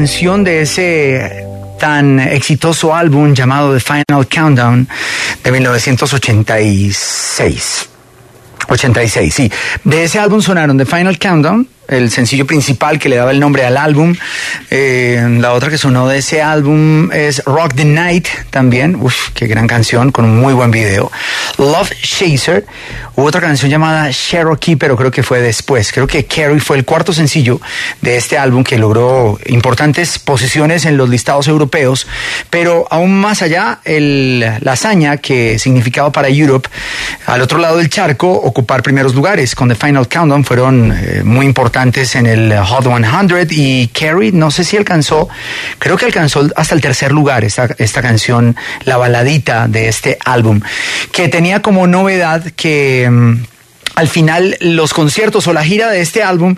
Canción de ese tan exitoso álbum llamado The Final Countdown de 1986. 86, sí. De ese álbum sonaron The Final Countdown, el sencillo principal que le daba el nombre al álbum. Eh, la otra que sonó de ese álbum es Rock the Night también. Uf, qué gran canción con un muy buen video. Love Chaser. Hubo otra canción llamada Cherokee, pero creo que fue después. Creo que Carrie fue el cuarto sencillo de este álbum que logró importantes posiciones en los listados europeos. Pero aún más allá, el, la hazaña que significaba para Europe, al otro lado del charco, ocupar primeros lugares con The Final Countdown fueron eh, muy importantes en el Hot 100 y Carrie no sé si alcanzó, creo que alcanzó hasta el tercer lugar esta, esta canción, la baladita de este álbum, que tenía como novedad que... Eh, al final los conciertos o la gira de este álbum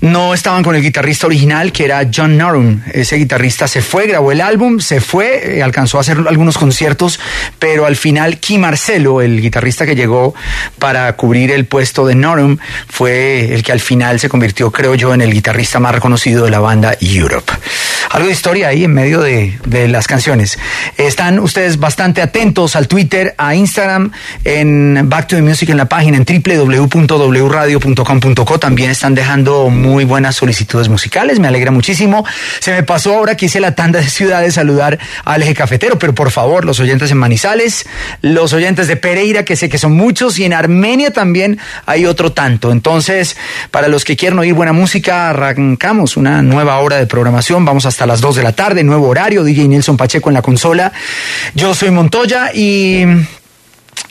no estaban con el guitarrista original que era John Norum. Ese guitarrista se fue, grabó el álbum, se fue, eh, alcanzó a hacer algunos conciertos, pero al final Kim Marcelo, el guitarrista que llegó para cubrir el puesto de Norum, fue el que al final se convirtió, creo yo, en el guitarrista más reconocido de la banda Europe. Algo de historia ahí en medio de, las canciones. Están ustedes bastante atentos al Twitter, a Instagram, en Back to the Music en la página en www www.wradio.com.co también están dejando muy buenas solicitudes musicales, me alegra muchísimo. Se me pasó ahora que hice la tanda de ciudades saludar al eje cafetero, pero por favor, los oyentes en Manizales, los oyentes de Pereira, que sé que son muchos, y en Armenia también hay otro tanto. Entonces, para los que quieren oír buena música, arrancamos una nueva hora de programación, vamos hasta las 2 de la tarde, nuevo horario, DJ Nelson Pacheco en la consola. Yo soy Montoya y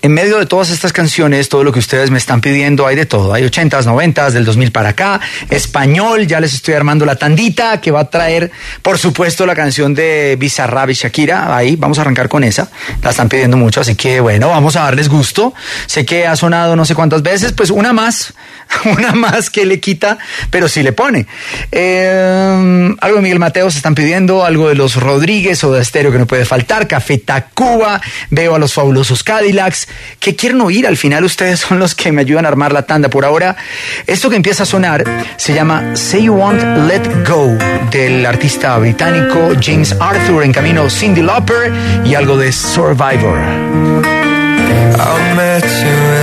en medio de todas estas canciones, todo lo que ustedes me están pidiendo, hay de todo. Hay 80s, 90s, del 2000 para acá, español, ya les estoy armando la tandita que va a traer, por supuesto, la canción de Bizarrap y Shakira. Ahí vamos a arrancar con esa. La están pidiendo mucho, así que bueno, vamos a darles gusto. Sé que ha sonado no sé cuántas veces, pues una más, una más que le quita, pero sí le pone. Eh, algo de Miguel Mateo se están pidiendo, algo de los Rodríguez o de Estéreo que no puede faltar, Café Tacuba, veo a los fabulosos Cadillacs que quieren oír. Al final ustedes son los que me ayudan a armar la tanda. Por ahora, esto que empieza a sonar se llama Say You Want, Let Go del artista británico James Arthur en camino Cindy Lauper y algo de Survivor. I met you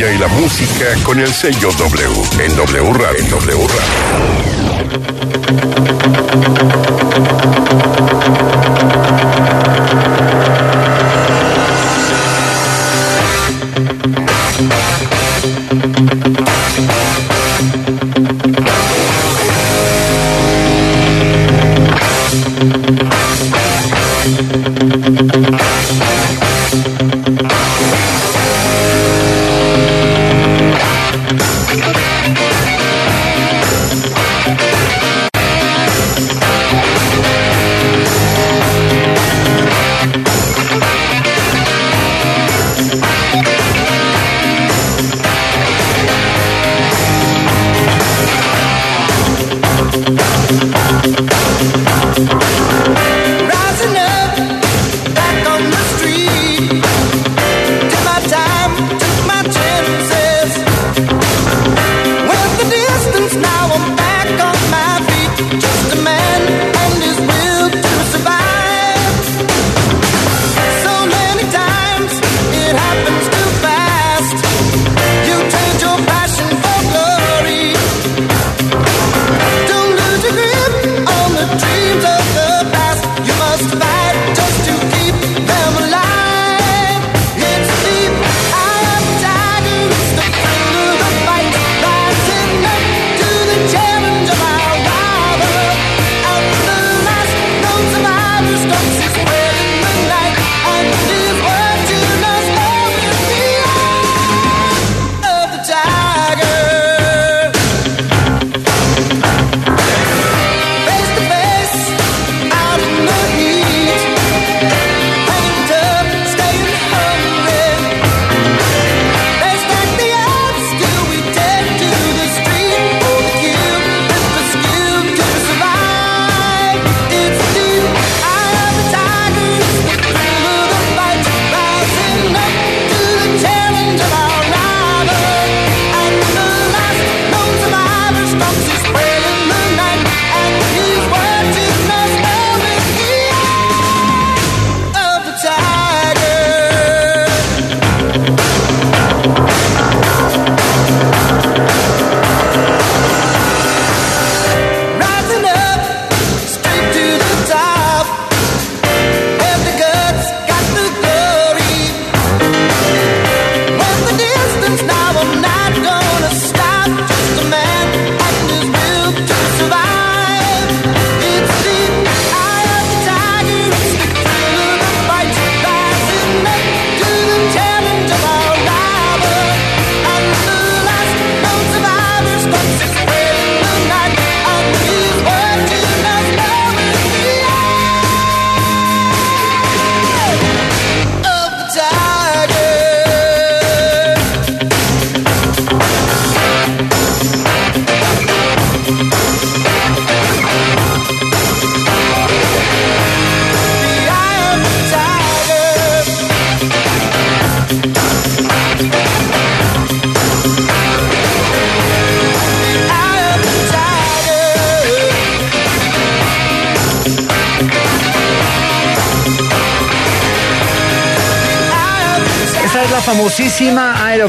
Y la música con el sello W en W Radio. En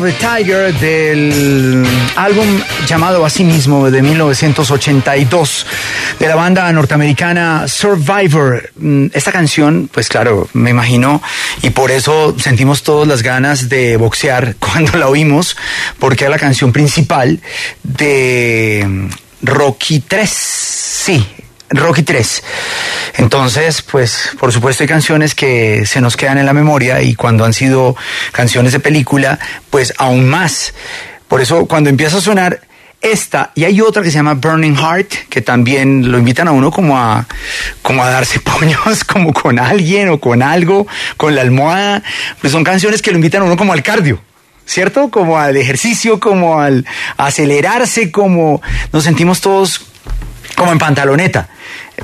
the Tiger del álbum llamado a sí mismo de 1982 de la banda norteamericana Survivor. Mm, esta canción, pues claro, me imagino, y por eso sentimos todas las ganas de boxear cuando la oímos, porque es la canción principal de Rocky 3. Sí, Rocky 3. Entonces, pues, por supuesto hay canciones que se nos quedan en la memoria y cuando han sido canciones de película, pues aún más. Por eso cuando empieza a sonar esta y hay otra que se llama Burning Heart, que también lo invitan a uno como a, como a darse puños, como con alguien o con algo, con la almohada. Pues son canciones que lo invitan a uno como al cardio. ¿Cierto? Como al ejercicio, como al acelerarse, como nos sentimos todos como en pantaloneta.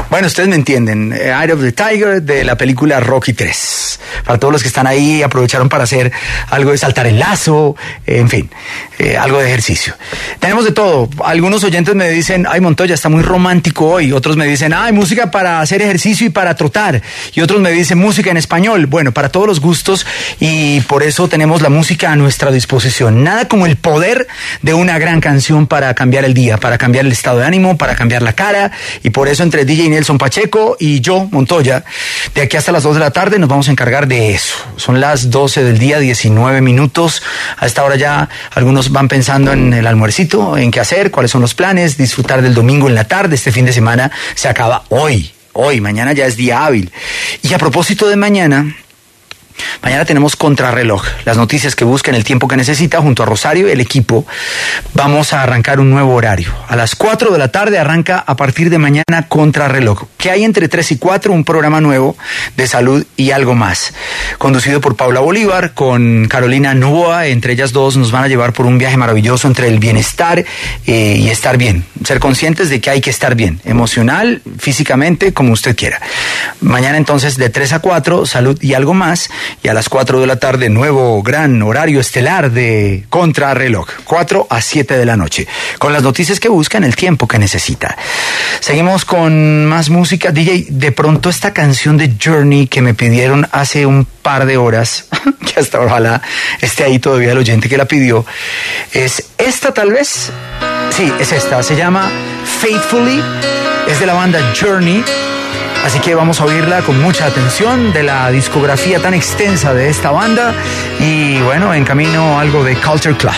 Bueno, ustedes me entienden. Eh, Eye of the Tiger de la película Rocky 3. Para todos los que están ahí, aprovecharon para hacer algo de saltar el lazo, en fin, eh, algo de ejercicio. Tenemos de todo. Algunos oyentes me dicen, ay Montoya, está muy romántico hoy. Otros me dicen, ay, música para hacer ejercicio y para trotar. Y otros me dicen, música en español. Bueno, para todos los gustos y por eso tenemos la música a nuestra disposición. Nada como el poder de una gran canción para cambiar el día, para cambiar el estado de ánimo, para cambiar la cara. Y por eso entre DJ Nelson Pacheco y yo, Montoya, de aquí hasta las 2 de la tarde nos vamos a encargar de eso. Son las 12 del día, 19 minutos. A esta hora ya algunos van pensando en el almuercito, en qué hacer, cuáles son los planes, disfrutar del domingo en la tarde. Este fin de semana se acaba hoy. Hoy, mañana ya es día hábil. Y a propósito de mañana, Mañana tenemos contrarreloj, las noticias que buscan el tiempo que necesita junto a Rosario y el equipo. Vamos a arrancar un nuevo horario. A las 4 de la tarde arranca a partir de mañana contrarreloj. Que hay entre 3 y 4 un programa nuevo de salud y algo más. Conducido por Paula Bolívar con Carolina Novoa. Entre ellas dos nos van a llevar por un viaje maravilloso entre el bienestar eh, y estar bien. Ser conscientes de que hay que estar bien, emocional, físicamente, como usted quiera. Mañana entonces de 3 a 4, salud y algo más y a las 4 de la tarde nuevo gran horario estelar de Contrarreloj, 4 a 7 de la noche, con las noticias que buscan el tiempo que necesita. Seguimos con más música. DJ, de pronto esta canción de Journey que me pidieron hace un par de horas, que hasta ojalá esté ahí todavía el oyente que la pidió, es esta tal vez. Sí, es esta. Se llama Faithfully. Es de la banda Journey. Así que vamos a oírla con mucha atención de la discografía tan extensa de esta banda y bueno, en camino algo de Culture Club.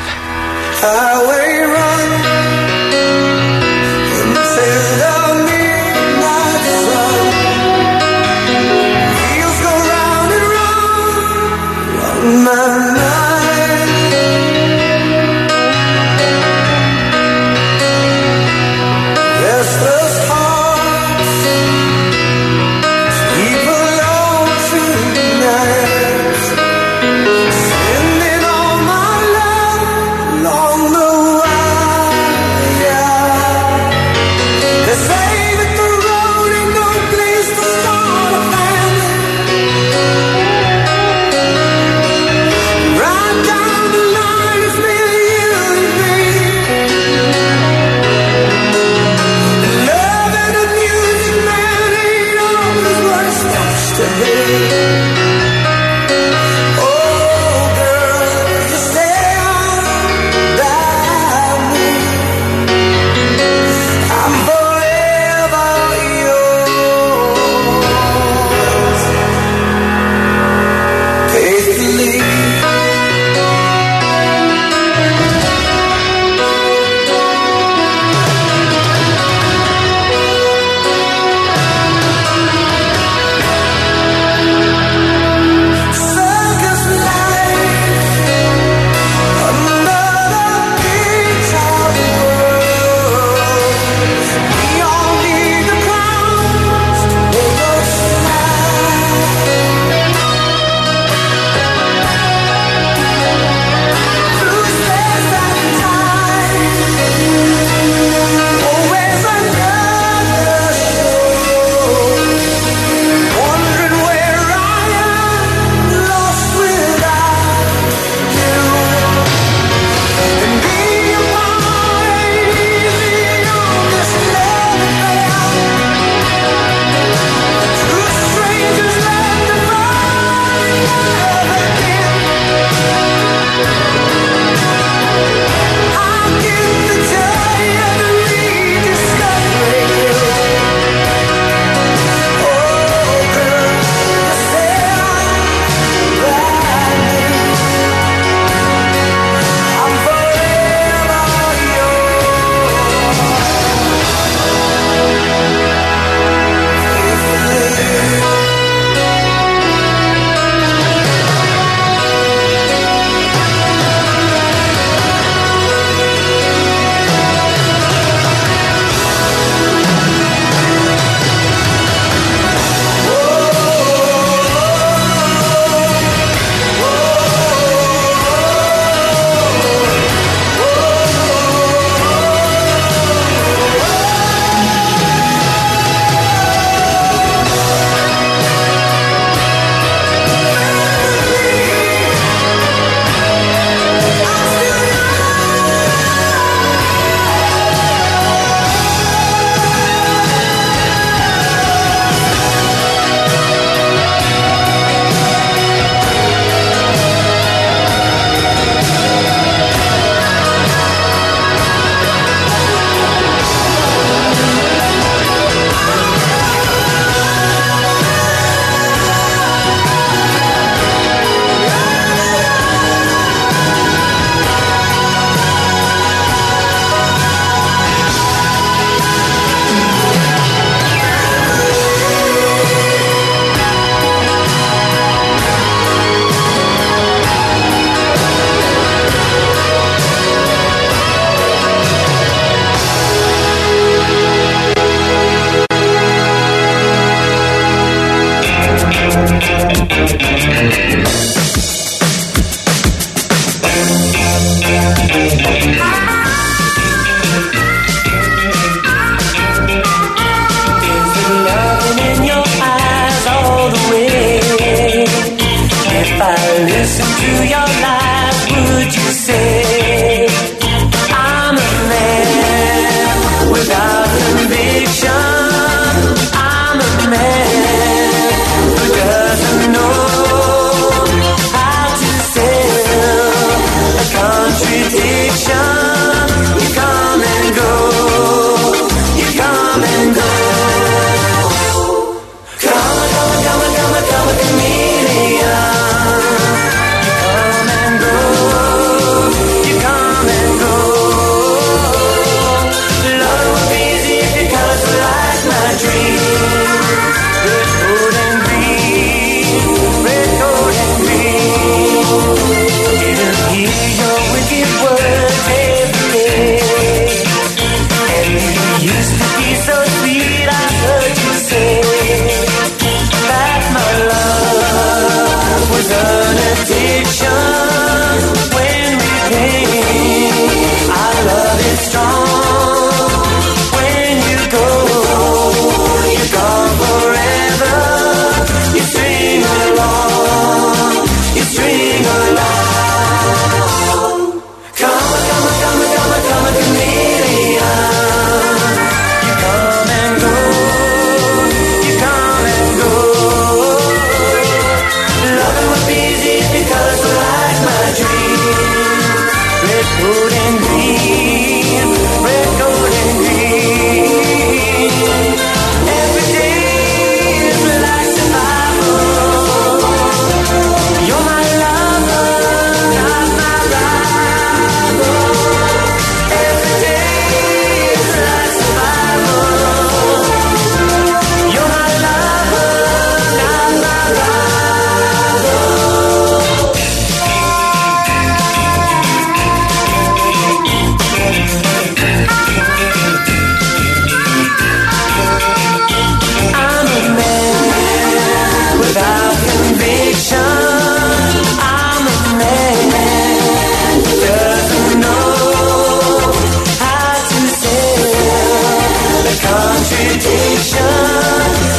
invitation.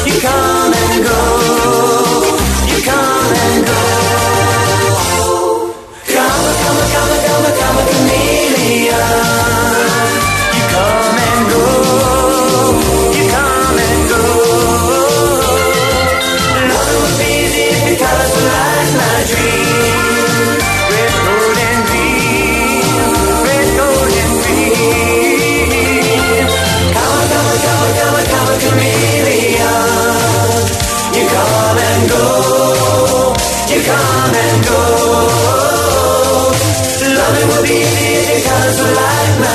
You come.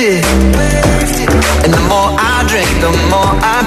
Wasted And the more I drink, the more I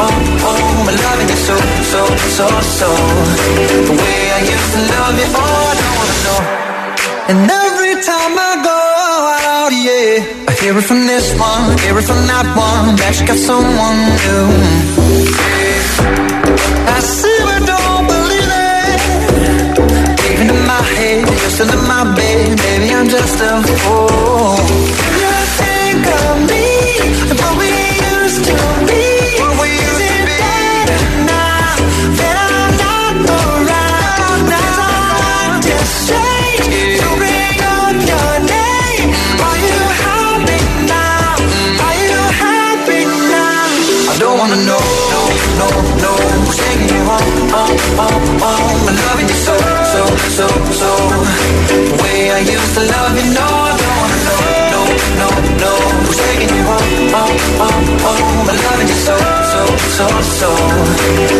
Oh, home, home? And loving you so, so, so, so. The way I used to love you, oh, I don't wanna know. And every time I go out, yeah, I hear it from this one, hear it from that one, that you got someone new. I see but don't believe it. Even in my head, you're still in my bed, baby, I'm just a fool. You think of me, but we used to be. So, so. The way I used to love you, no, I don't wanna know, no, no, no. Who's taking you home, home, home, home? I'm loving you so, so, so, so.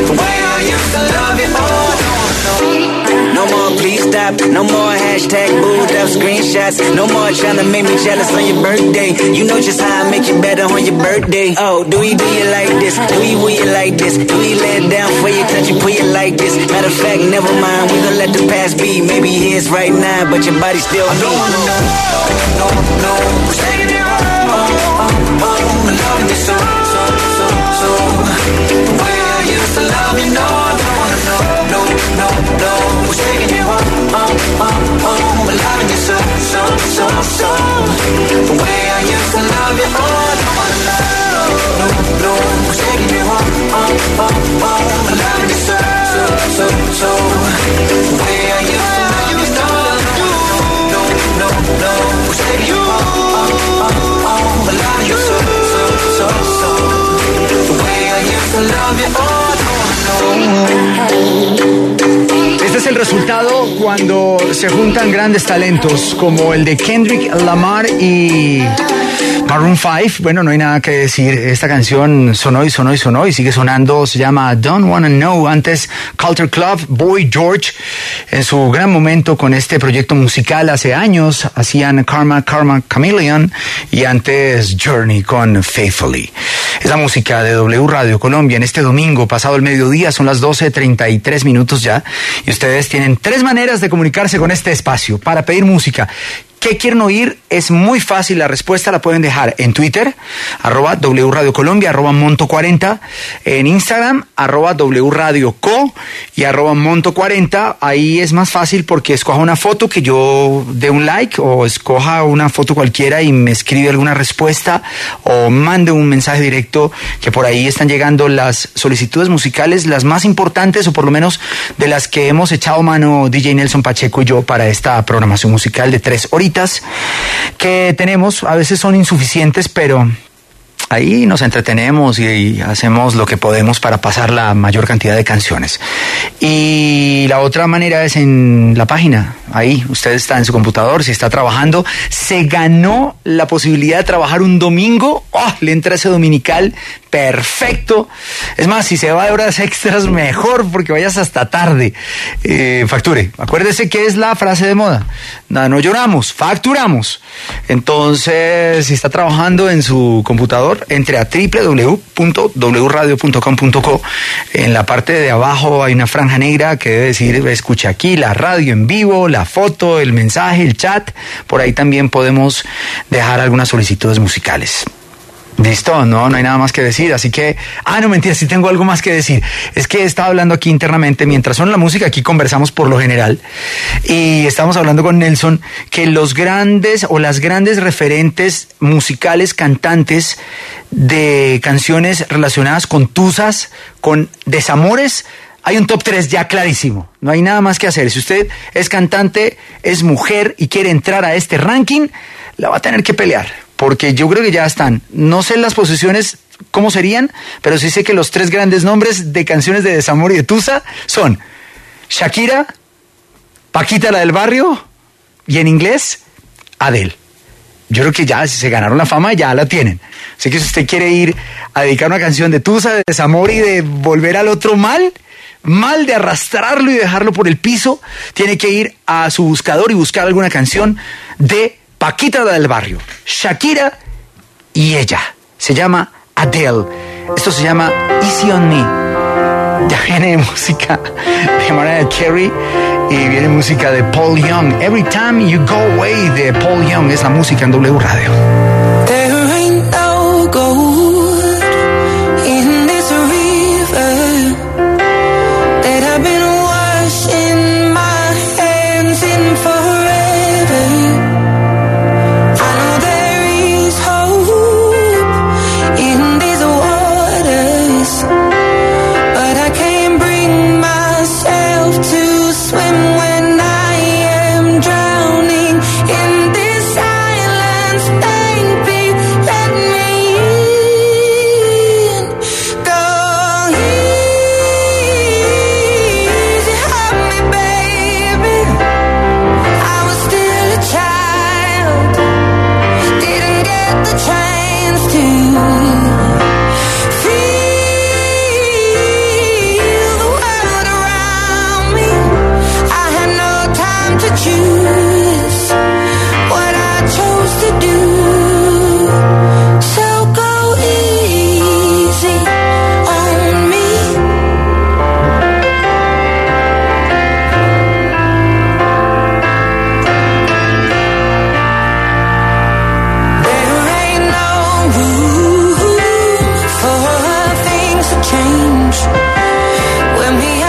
The way I used to love you, oh, wanna know. No more, please stop. No more hashtag booed up screenshots. No more trying to make me jealous on your birthday. You know just how I make you better on your birthday. Oh, do we do you like this? Do we will you like this? Do we it down for you, touch you, put you like this? Matter of fact, never mind. We gonna let the past be. Maybe it is right now, but your body still I don't wanna know, no, no. Who's taking it? I'm oh, loving you so, so, so, so. The way I used to love you, no, Este es el resultado cuando se juntan grandes talentos como el de Kendrick Lamar y Maroon 5. Bueno, no hay nada que decir. Esta canción sonó y sonó y sonó y sigue sonando. Se llama Don't Wanna Know. Antes Culture Club, Boy George, en su gran momento con este proyecto musical hace años, hacían Karma, Karma Chameleon y antes Journey con Faithfully. Es la música de W Radio Colombia en este domingo, pasado el mediodía, son las 12.33 minutos ya, y ustedes tienen tres maneras de comunicarse con este espacio para pedir música. ¿Qué quieren oír? Es muy fácil, la respuesta la pueden dejar en Twitter, arroba W Radio Colombia, arroba Monto 40, en Instagram, arroba W Radio Co y arroba Monto 40. Ahí es más fácil porque escoja una foto que yo dé un like o escoja una foto cualquiera y me escribe alguna respuesta o mande un mensaje directo que por ahí están llegando las solicitudes musicales, las más importantes o por lo menos de las que hemos echado mano DJ Nelson Pacheco y yo para esta programación musical de tres horitas que tenemos. A veces son insuficientes, pero ahí nos entretenemos y, hacemos lo que podemos para pasar la mayor cantidad de canciones. Y la otra manera es en la página. Ahí usted está en su computador, si está trabajando, se ganó la posibilidad de trabajar un domingo. ¡Oh! Le entra ese dominical perfecto. Es más, si se va de horas extras, mejor, porque vayas hasta tarde. Eh, facture. Acuérdese que es la frase de moda. No, lloramos, facturamos. Entonces, si está trabajando en su computador, entre a www.wradio.com.co. En la parte de abajo hay una franja negra que debe decir, escucha aquí la radio en vivo, la foto, el mensaje, el chat. Por ahí también podemos dejar algunas solicitudes musicales. Listo, no, no hay nada más que decir. Así que, ah, no mentira, sí tengo algo más que decir. Es que he estado hablando aquí internamente, mientras son la música, aquí conversamos por lo general. Y estamos hablando con Nelson que los grandes o las grandes referentes musicales, cantantes de canciones relacionadas con tusas, con desamores, hay un top 3 ya clarísimo. No hay nada más que hacer. Si usted es cantante, es mujer y quiere entrar a este ranking, la va a tener que pelear porque yo creo que ya están. No sé las posiciones cómo serían, pero sí sé que los tres grandes nombres de canciones de desamor y de Tusa son Shakira, Paquita la del barrio y en inglés Adele. Yo creo que ya si se ganaron la fama ya la tienen. Así que si usted quiere ir a dedicar una canción de Tusa, de desamor y de volver al otro mal, mal de arrastrarlo y dejarlo por el piso, tiene que ir a su buscador y buscar alguna canción de Paquita del barrio, Shakira y ella. Se llama Adele. Esto se llama Easy on Me. Ya viene música de Mariah Carey y viene música de Paul Young. Every Time You Go Away de Paul Young es la música en W Radio. when we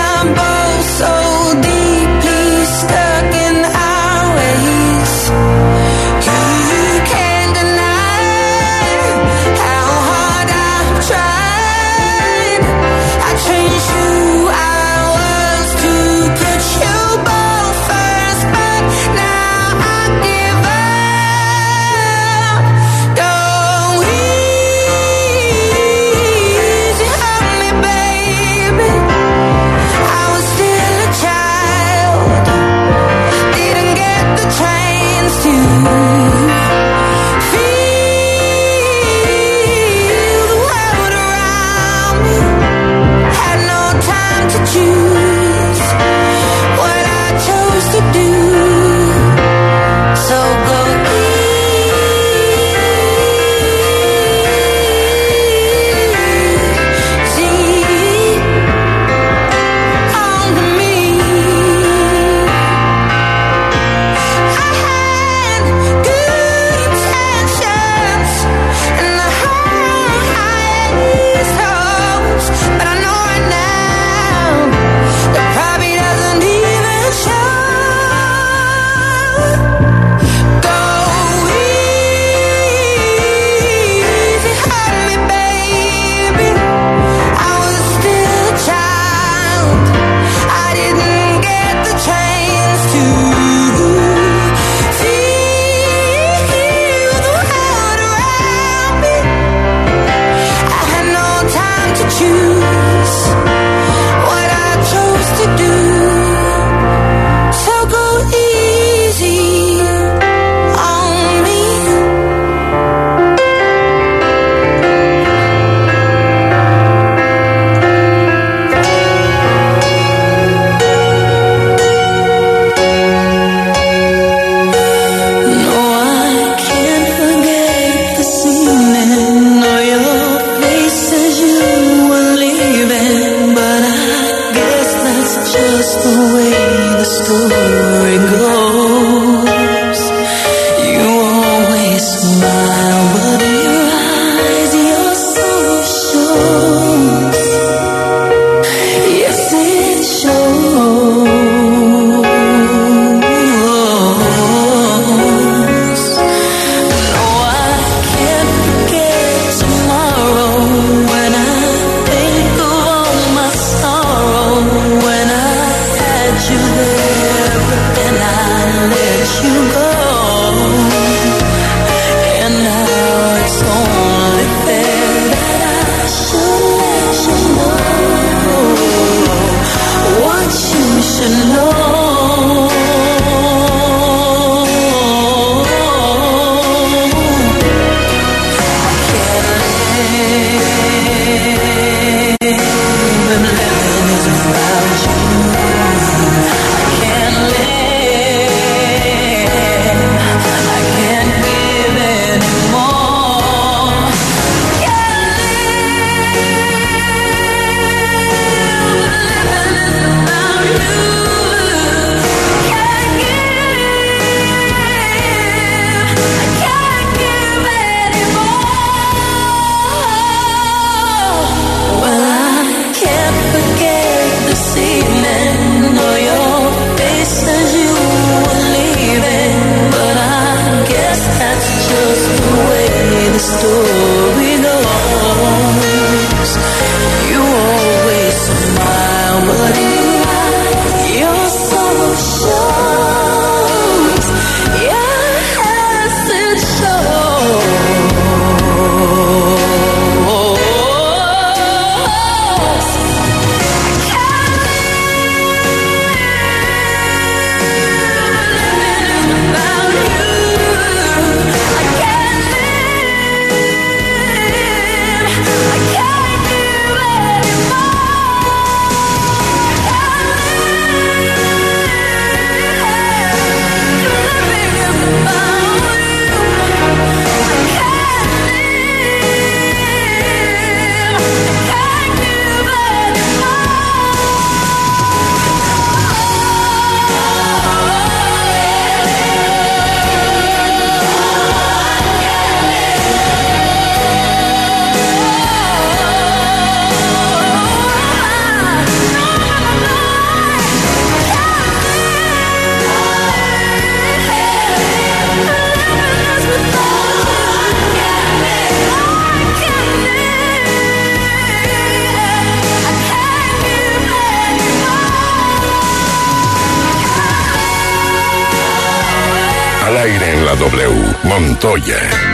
Montoya.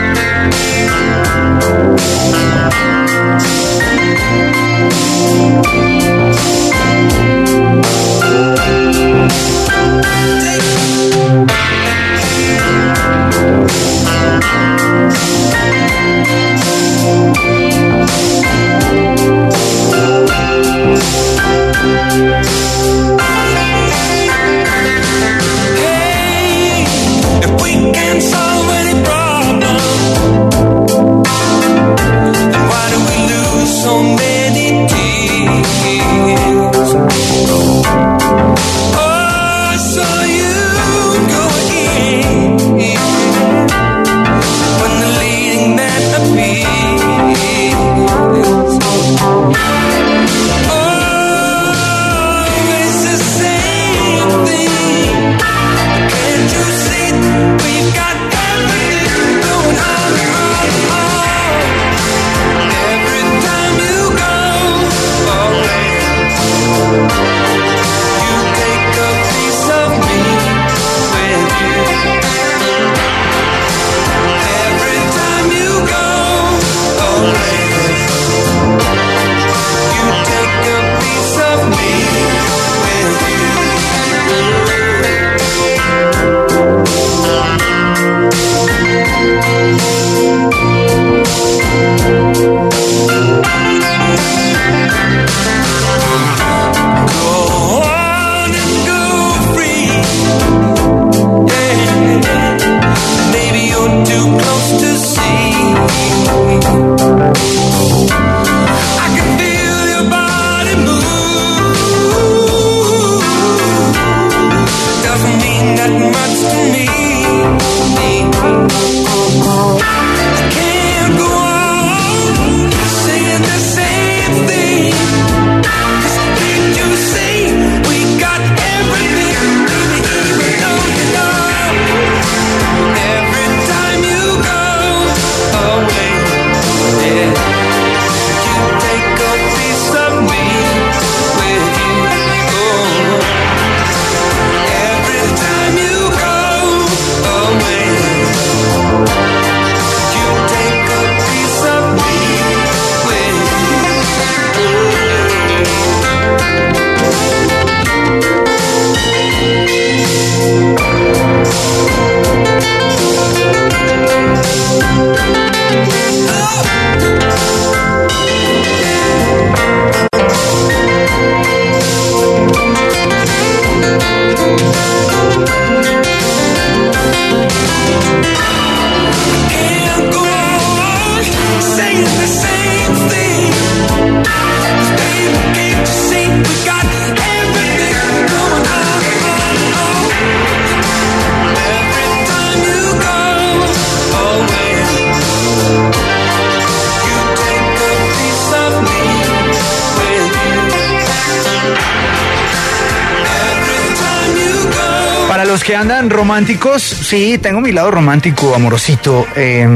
Románticos, sí, tengo mi lado romántico, amorosito. eh,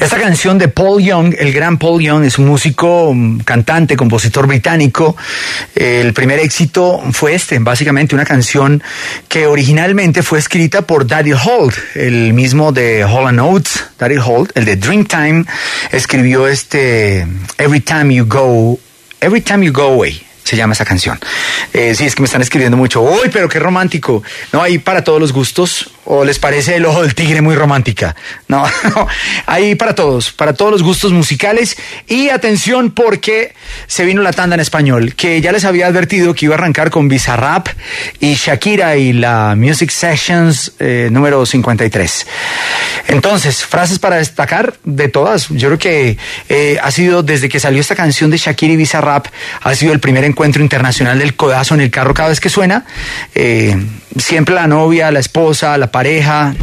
esta canción de Paul Young, el gran Paul Young, es un músico, cantante, compositor británico. El primer éxito fue este, básicamente una canción que originalmente fue escrita por Daddy Holt, el mismo de Hall Oates, Daddy Holt, el de Dreamtime, escribió este Every Time You Go, Every Time You Go Away se llama esa canción. Eh, sí, es que me están escribiendo mucho. ¡Uy, pero qué romántico! No, ahí para todos los gustos. ¿O les parece el ojo del tigre muy romántica? No, no. Ahí para todos, para todos los gustos musicales. Y atención porque se vino la tanda en español, que ya les había advertido que iba a arrancar con Bizarrap y Shakira y la Music Sessions eh, número 53. Entonces, frases para destacar de todas. Yo creo que eh, ha sido desde que salió esta canción de Shakira y Bizarrap, ha sido el primer encuentro internacional del codazo en el carro cada vez que suena. Eh, siempre la novia, la esposa, la pareja,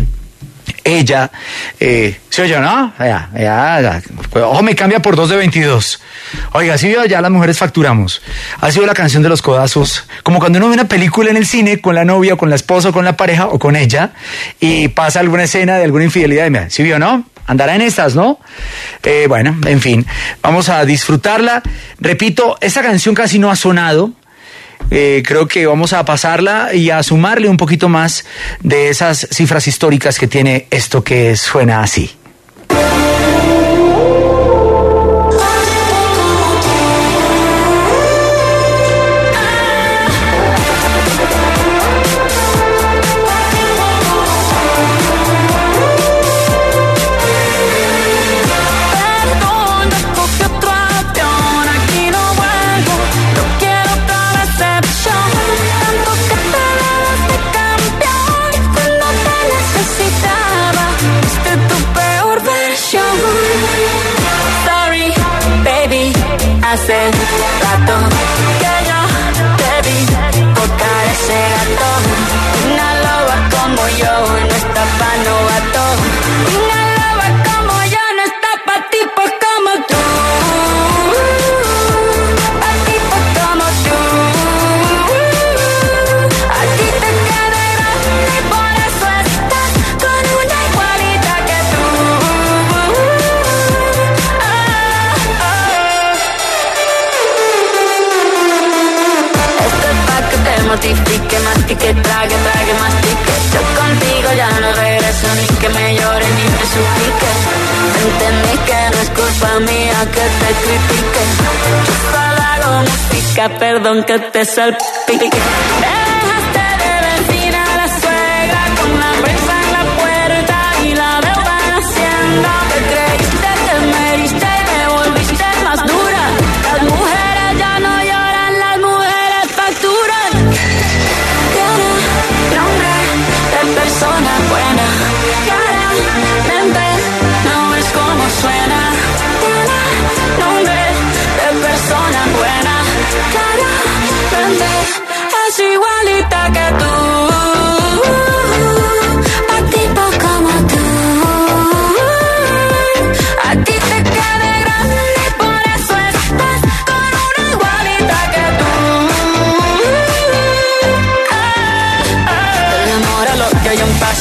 ella, eh, ¿se oye, no? Ya, ya, ya. Ojo, me cambia por dos de 22. Oiga, sí, ya las mujeres facturamos. Ha sido la canción de los codazos. Como cuando uno ve una película en el cine con la novia, o con la esposa, o con la pareja, o con ella, y pasa alguna escena de alguna infidelidad, y me ¿sí vio, no? Andará en estas, ¿no? Eh, bueno, en fin, vamos a disfrutarla. Repito, esta canción casi no ha sonado. Eh, creo que vamos a pasarla y a sumarle un poquito más de esas cifras históricas que tiene esto que suena así. Hace rato que que te critique. Hago música, perdón que te salpique.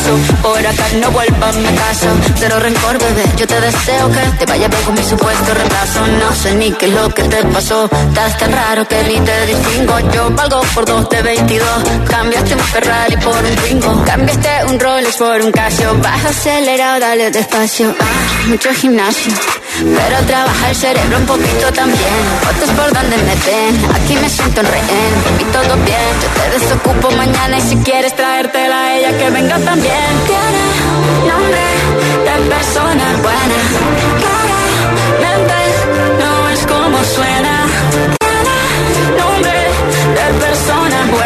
so por acá, no vuelvas a mi casa. Cero rencor, bebé, yo te deseo que te vaya bien mi supuesto reemplazo. No sé ni qué es lo que te pasó, estás tan raro que ni te distingo. Yo valgo por dos de 22, cambiaste un Ferrari por un gringo. Cambiaste un Rolex por un Casio, vas acelerado, dale despacio. Ah, mucho gimnasio. Pero trabaja el cerebro un poquito también Fotos por donde me ven, aquí me siento en rehén Y todo bien, yo te desocupo mañana Y si quieres traértela a ella que venga también nombre de persona buena. Claramente no es como suena. Nombre de persona buena.